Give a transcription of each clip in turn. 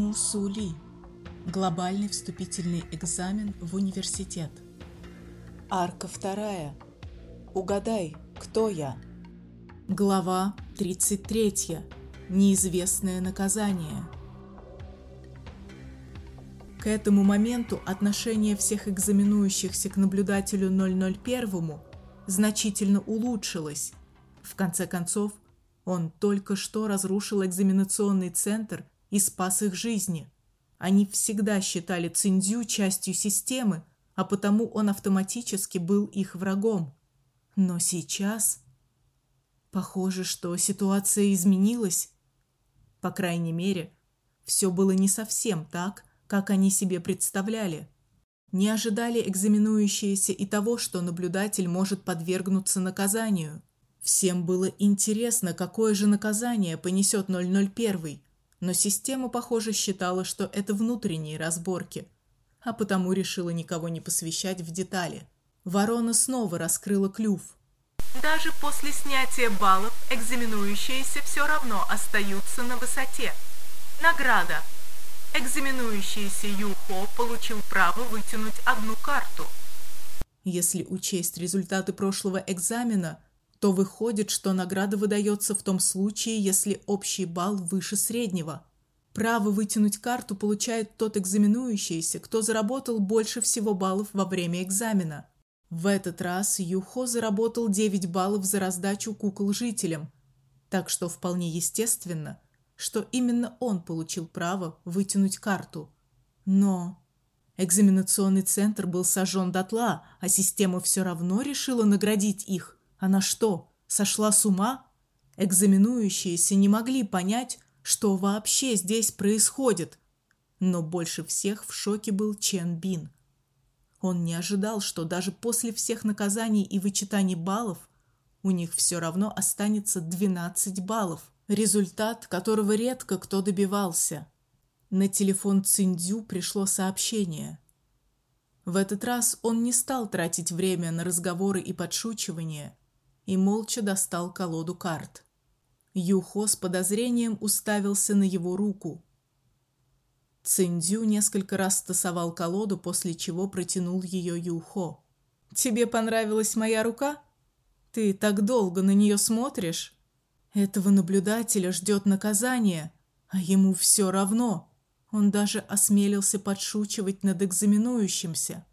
Мусули. Глобальный вступительный экзамен в университет. Арка вторая. Угадай, кто я? Глава 33. Неизвестное наказание. К этому моменту отношение всех экзаменующихся к наблюдателю 001 значительно улучшилось. В конце концов, он только что разрушил экзаменационный центр и спас их жизни. Они всегда считали Циндзю частью системы, а потому он автоматически был их врагом. Но сейчас похоже, что ситуация изменилась. По крайней мере, все было не совсем так, как они себе представляли. Не ожидали экзаменующиеся и того, что наблюдатель может подвергнуться наказанию. Всем было интересно, какое же наказание понесет 001, но система, похоже, считала, что это внутренние разборки, а потому решила никого не посвящать в детали. Ворона снова раскрыла клюв. Даже после снятия баллов экзаменующиеся все равно остаются на высоте. Награда. Экзаменующийся Юхо получил право вытянуть одну карту. Если учесть результаты прошлого экзамена – то выходит, что награда выдается в том случае, если общий балл выше среднего. Право вытянуть карту получает тот экзаменующийся, кто заработал больше всего баллов во время экзамена. В этот раз Юхо заработал 9 баллов за раздачу кукол жителям, так что вполне естественно, что именно он получил право вытянуть карту. Но экзаменационный центр был сожжен дотла, а система все равно решила наградить их. Она что, сошла с ума? Экзаменующиеся не могли понять, что вообще здесь происходит. Но больше всех в шоке был Чен Бин. Он не ожидал, что даже после всех наказаний и вычитаний баллов у них все равно останется 12 баллов, результат которого редко кто добивался. На телефон Циндзю пришло сообщение. В этот раз он не стал тратить время на разговоры и подшучивания и молча достал колоду карт. Юхо с подозрением уставился на его руку. Циндзю несколько раз тасовал колоду, после чего протянул ее Юхо. Тебе понравилась моя рука? Ты так долго на нее смотришь? Этого наблюдателя ждет наказание, а ему все равно. Он даже осмелился подшучивать над экзаменующимся.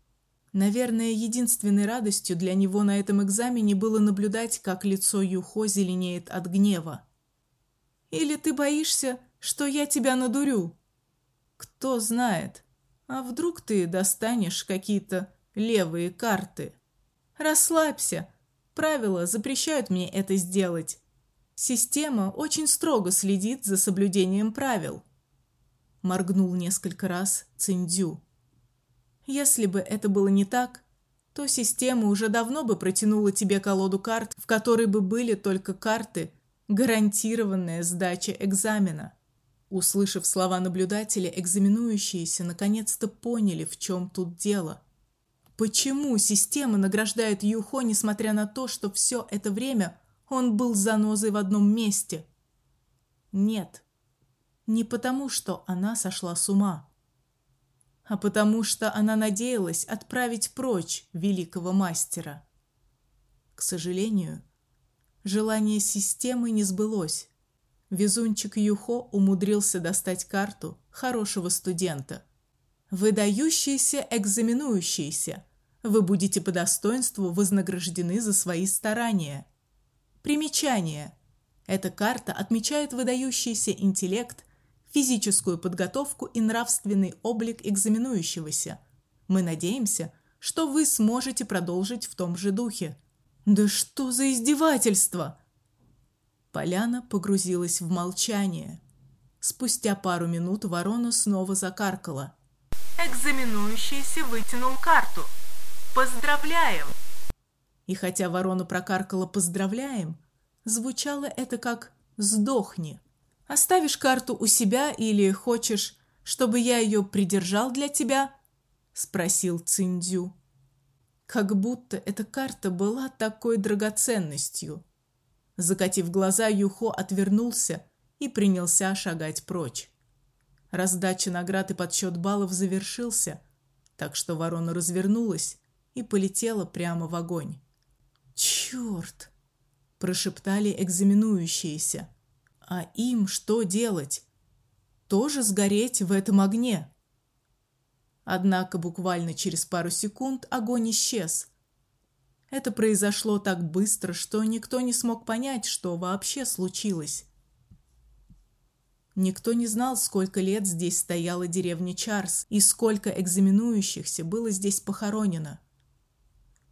Наверное, единственной радостью для него на этом экзамене было наблюдать, как лицо Юхо зеленеет от гнева. Или ты боишься, что я тебя надурю? Кто знает? А вдруг ты достанешь какие-то левые карты? Расслабься. Правила запрещают мне это сделать. Система очень строго следит за соблюдением правил. Моргнул несколько раз Циндю. Если бы это было не так, то система уже давно бы протянула тебе колоду карт, в которой бы были только карты, гарантированная сдача экзамена. Услышав слова наблюдателя, экзаменующиеся наконец-то поняли, в чем тут дело. Почему система награждает Юхо, несмотря на то, что все это время он был занозой в одном месте? Нет. Не потому, что она сошла с ума а потому что она надеялась отправить прочь великого мастера. К сожалению, желание системы не сбылось. Везунчик Юхо умудрился достать карту хорошего студента. Выдающийся экзаменующийся. Вы будете по достоинству вознаграждены за свои старания. Примечание. Эта карта отмечает выдающийся интеллект физическую подготовку и нравственный облик экзаменующегося. Мы надеемся, что вы сможете продолжить в том же духе. Да что за издевательство? Поляна погрузилась в молчание. Спустя пару минут ворона снова закаркала. Экзаменующийся вытянул карту. Поздравляем. И хотя ворона прокаркала поздравляем, звучало это как сдохни. Оставишь карту у себя или хочешь, чтобы я ее придержал для тебя? спросил Циндю. Как будто эта карта была такой драгоценностью. Закатив глаза, Юхо отвернулся и принялся шагать прочь. Раздача наград и подсчет баллов завершился, так что ворона развернулась и полетела прямо в огонь. Черт! прошептали экзаменующиеся. А им что делать? Тоже сгореть в этом огне? Однако буквально через пару секунд огонь исчез. Это произошло так быстро, что никто не смог понять, что вообще случилось. Никто не знал, сколько лет здесь стояла деревня Чарс и сколько экзаменующихся было здесь похоронено.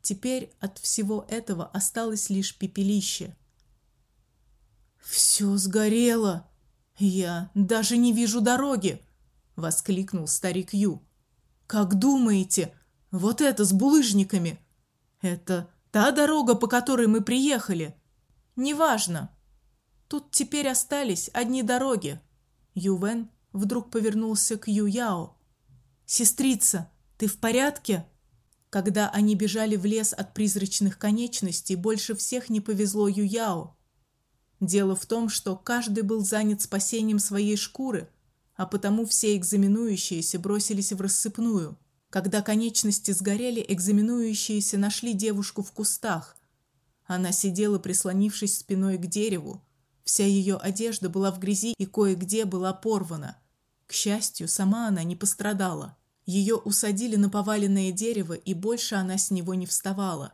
Теперь от всего этого осталось лишь пепелище. Все сгорело. Я даже не вижу дороги, воскликнул старик Ю. Как думаете, вот это с булыжниками это та дорога, по которой мы приехали? Неважно. Тут теперь остались одни дороги. Ювен вдруг повернулся к Юяо. Сестрица, ты в порядке? Когда они бежали в лес от призрачных конечностей, больше всех не повезло Юяо. Дело в том, что каждый был занят спасением своей шкуры, а потому все экзаменующиеся бросились в рассыпную. Когда конечности сгорели, экзаменующиеся нашли девушку в кустах. Она сидела, прислонившись спиной к дереву. Вся ее одежда была в грязи и кое-где была порвана. К счастью, сама она не пострадала. Ее усадили на поваленное дерево, и больше она с него не вставала.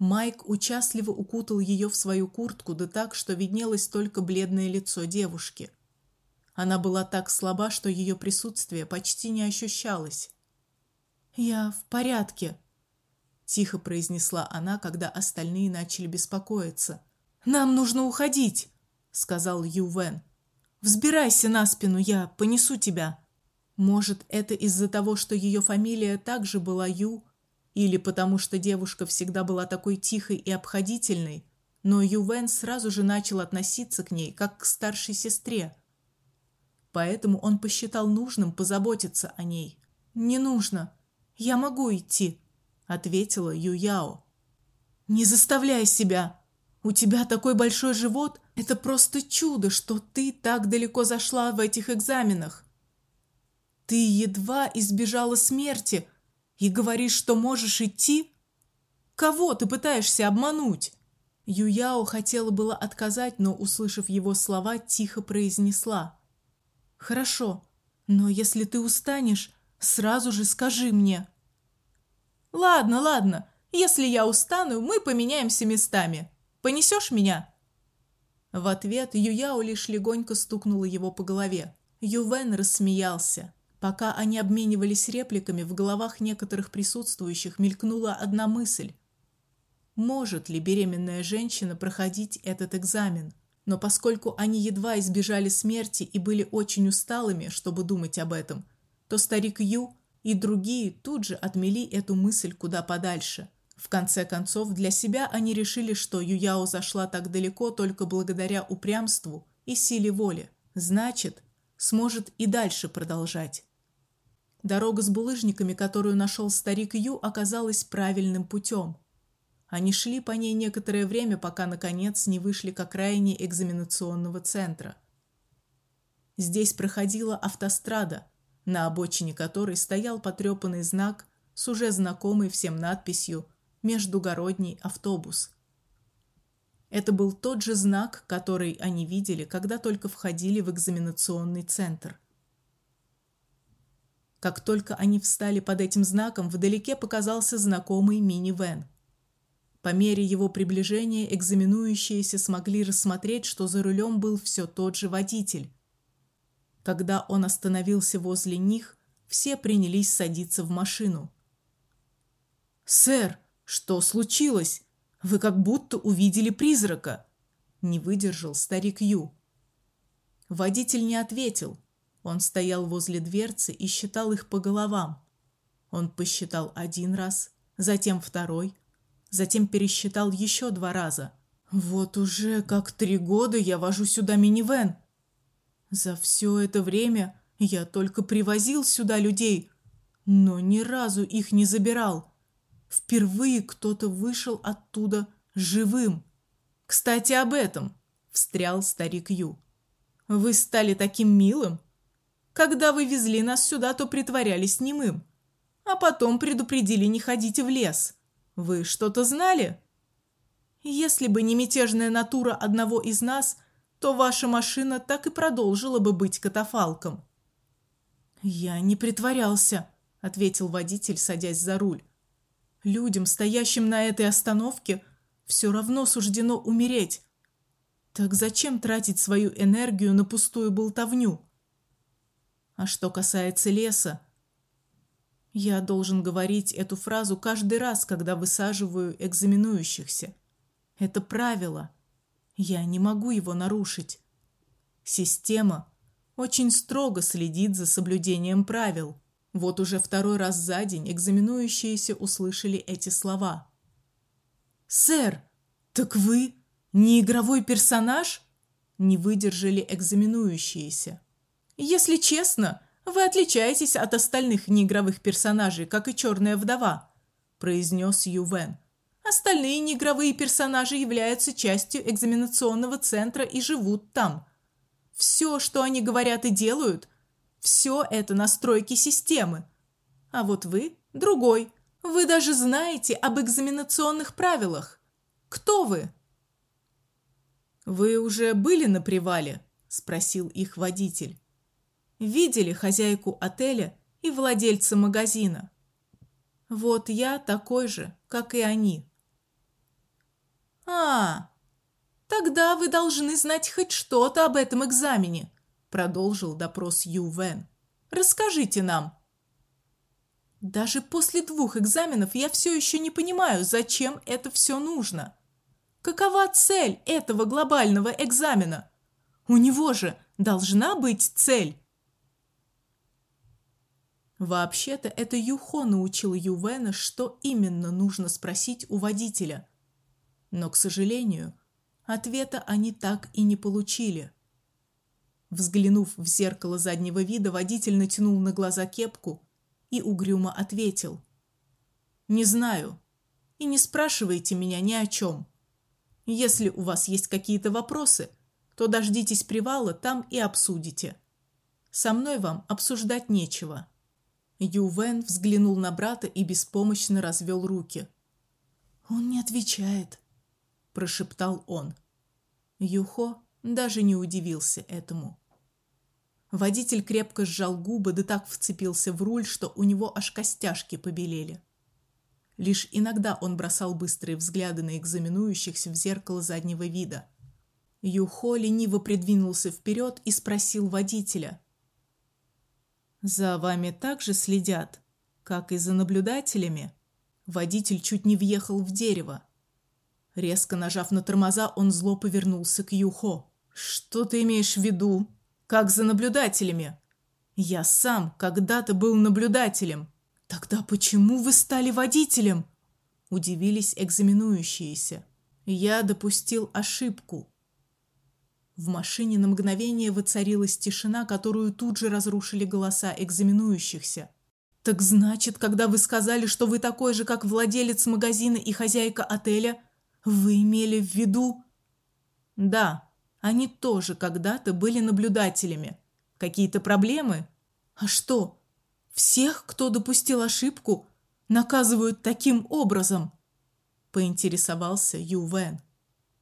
Майк участливо укутал ее в свою куртку, да так, что виднелось только бледное лицо девушки. Она была так слаба, что ее присутствие почти не ощущалось. "Я в порядке", тихо произнесла она, когда остальные начали беспокоиться. "Нам нужно уходить", сказал Ювен. "Взбирайся на спину, я понесу тебя". Может, это из-за того, что ее фамилия также была Ю, или потому что девушка всегда была такой тихой и обходительной, но Ювен сразу же начал относиться к ней как к старшей сестре. Поэтому он посчитал нужным позаботиться о ней. Не нужно. Я могу идти, ответила Юяо. Не заставляй себя. У тебя такой большой живот, это просто чудо, что ты так далеко зашла в этих экзаменах. Ты едва избежала смерти и говоришь, что можешь идти? Кого ты пытаешься обмануть? Юяо хотела было отказать, но услышав его слова, тихо произнесла: "Хорошо, но если ты устанешь, сразу же скажи мне". Ладно, ладно. Если я устану, мы поменяемся местами. Понесешь меня? В ответ Юяо лишь легонько стукнула его по голове. Ювен рассмеялся. Пока они обменивались репликами, в головах некоторых присутствующих мелькнула одна мысль: может ли беременная женщина проходить этот экзамен? Но поскольку они едва избежали смерти и были очень усталыми, чтобы думать об этом, то старик Ю и другие тут же отмели эту мысль куда подальше. В конце концов, для себя они решили, что Юяо зашла так далеко только благодаря упрямству и силе воли. Значит, сможет и дальше продолжать. Дорога с булыжниками, которую нашел старик Ю, оказалась правильным путем. Они шли по ней некоторое время, пока наконец не вышли к окраине экзаменационного центра. Здесь проходила автострада, на обочине которой стоял потрепанный знак с уже знакомой всем надписью Междугородний автобус. Это был тот же знак, который они видели, когда только входили в экзаменационный центр. Как только они встали под этим знаком, вдалеке показался знакомый мини-вэн. По мере его приближения экзаменующиеся смогли рассмотреть, что за рулем был все тот же водитель. Когда он остановился возле них, все принялись садиться в машину. Сэр, что случилось? Вы как будто увидели призрака, не выдержал старик Ю. Водитель не ответил, он стоял возле дверцы и считал их по головам. Он посчитал один раз, затем второй, затем пересчитал еще два раза. Вот уже как три года я вожу сюда минивэн. За все это время я только привозил сюда людей, но ни разу их не забирал. Впервые кто-то вышел оттуда живым. Кстати, об этом, встрял старик Ю. Вы стали таким милым, Когда вы везли нас сюда, то притворялись немым, а потом предупредили не ходите в лес. Вы что-то знали? Если бы не мятежная натура одного из нас, то ваша машина так и продолжила бы быть катафалком. Я не притворялся, ответил водитель, садясь за руль. Людям, стоящим на этой остановке, все равно суждено умереть. Так зачем тратить свою энергию на пустую болтовню? А что касается леса, я должен говорить эту фразу каждый раз, когда высаживаю экзаменующихся. Это правило. Я не могу его нарушить. Система очень строго следит за соблюдением правил. Вот уже второй раз за день экзаменующиеся услышали эти слова. Сэр, так вы не игровой персонаж? Не выдержали экзаменующиеся. Если честно, вы отличаетесь от остальных неигровых персонажей, как и черная вдова, произнес Ювен. Остальные неигровые персонажи являются частью экзаменационного центра и живут там. Все, что они говорят и делают, все это настройки системы. А вот вы другой. Вы даже знаете об экзаменационных правилах. Кто вы? Вы уже были на привале? спросил их водитель видели хозяйку отеля и владельца магазина. Вот я такой же, как и они. А, тогда вы должны знать хоть что-то об этом экзамене, продолжил допрос Ю Вен. Расскажите нам. Даже после двух экзаменов я все еще не понимаю, зачем это все нужно. Какова цель этого глобального экзамена? У него же должна быть цель. Вообще-то это Юхо научил Ювена, что именно нужно спросить у водителя. Но, к сожалению, ответа они так и не получили. Взглянув в зеркало заднего вида, водитель натянул на глаза кепку и угрюмо ответил: "Не знаю. И не спрашивайте меня ни о чем. Если у вас есть какие-то вопросы, то дождитесь привала, там и обсудите. Со мной вам обсуждать нечего". Ювен взглянул на брата и беспомощно развел руки. Он не отвечает, прошептал он. Юхо даже не удивился этому. Водитель крепко сжал губы, да так вцепился в руль, что у него аж костяшки побелели. Лишь иногда он бросал быстрые взгляды на экзаменующихся в зеркало заднего вида. Юхо лениво придвинулся вперед и спросил водителя: за вами также следят, как и за наблюдателями. Водитель чуть не въехал в дерево. Резко нажав на тормоза, он зло повернулся к Юхо. Что ты имеешь в виду? Как за наблюдателями? Я сам когда-то был наблюдателем. Тогда почему вы стали водителем? Удивились экзаменующиеся. Я допустил ошибку, в машине на мгновение воцарилась тишина, которую тут же разрушили голоса экзаменующихся. Так значит, когда вы сказали, что вы такой же, как владелец магазина и хозяйка отеля, вы имели в виду Да, они тоже когда-то были наблюдателями. Какие-то проблемы? А что? Всех, кто допустил ошибку, наказывают таким образом? поинтересовался Ювен.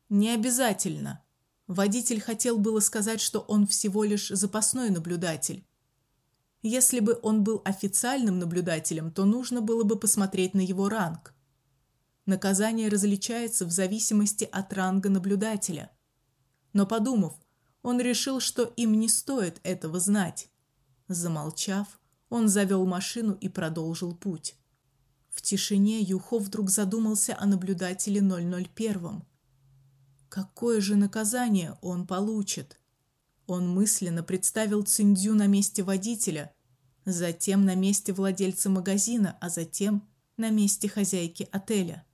Не обязательно. Водитель хотел было сказать, что он всего лишь запасной наблюдатель. Если бы он был официальным наблюдателем, то нужно было бы посмотреть на его ранг. Наказание различается в зависимости от ранга наблюдателя. Но подумав, он решил, что им не стоит этого знать. Замолчав, он завел машину и продолжил путь. В тишине Юхов вдруг задумался о наблюдателе 001. Какое же наказание он получит? Он мысленно представил Циндю на месте водителя, затем на месте владельца магазина, а затем на месте хозяйки отеля.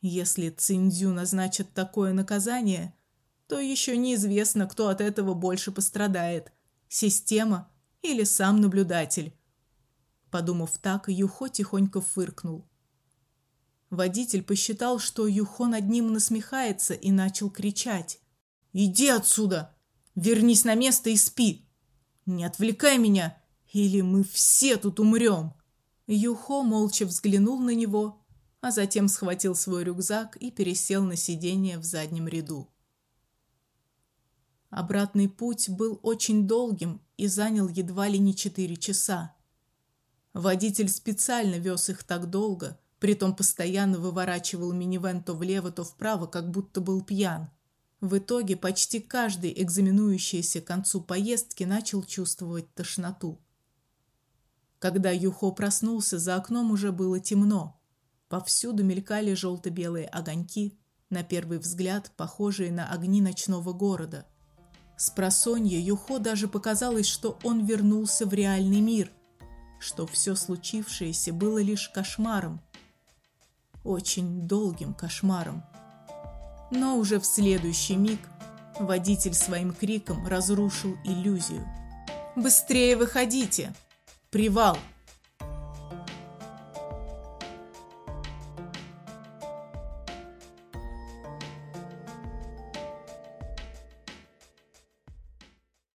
Если Циндю назначат такое наказание, то еще неизвестно, кто от этого больше пострадает система или сам наблюдатель. Подумав так, Юхо тихонько фыркнул. Водитель посчитал, что Юхо над ним насмехается и начал кричать: "Иди отсюда! Вернись на место и спи!" Не отвлекай меня, или мы все тут умрем!» Юхо молча взглянул на него, а затем схватил свой рюкзак и пересел на сиденье в заднем ряду. Обратный путь был очень долгим и занял едва ли не четыре часа. Водитель специально вез их так долго, притом постоянно выворачивал минивэн то влево, то вправо, как будто был пьян. В итоге почти каждый экзаменующийся к концу поездки начал чувствовать тошноту. Когда Юхо проснулся, за окном уже было темно. Повсюду мелькали желто белые огоньки, на первый взгляд похожие на огни ночного города. С просонья Юхо даже показалось, что он вернулся в реальный мир, что все случившееся было лишь кошмаром. Очень долгим кошмаром. Но уже в следующий миг водитель своим криком разрушил иллюзию. «Быстрее выходите! Привал!»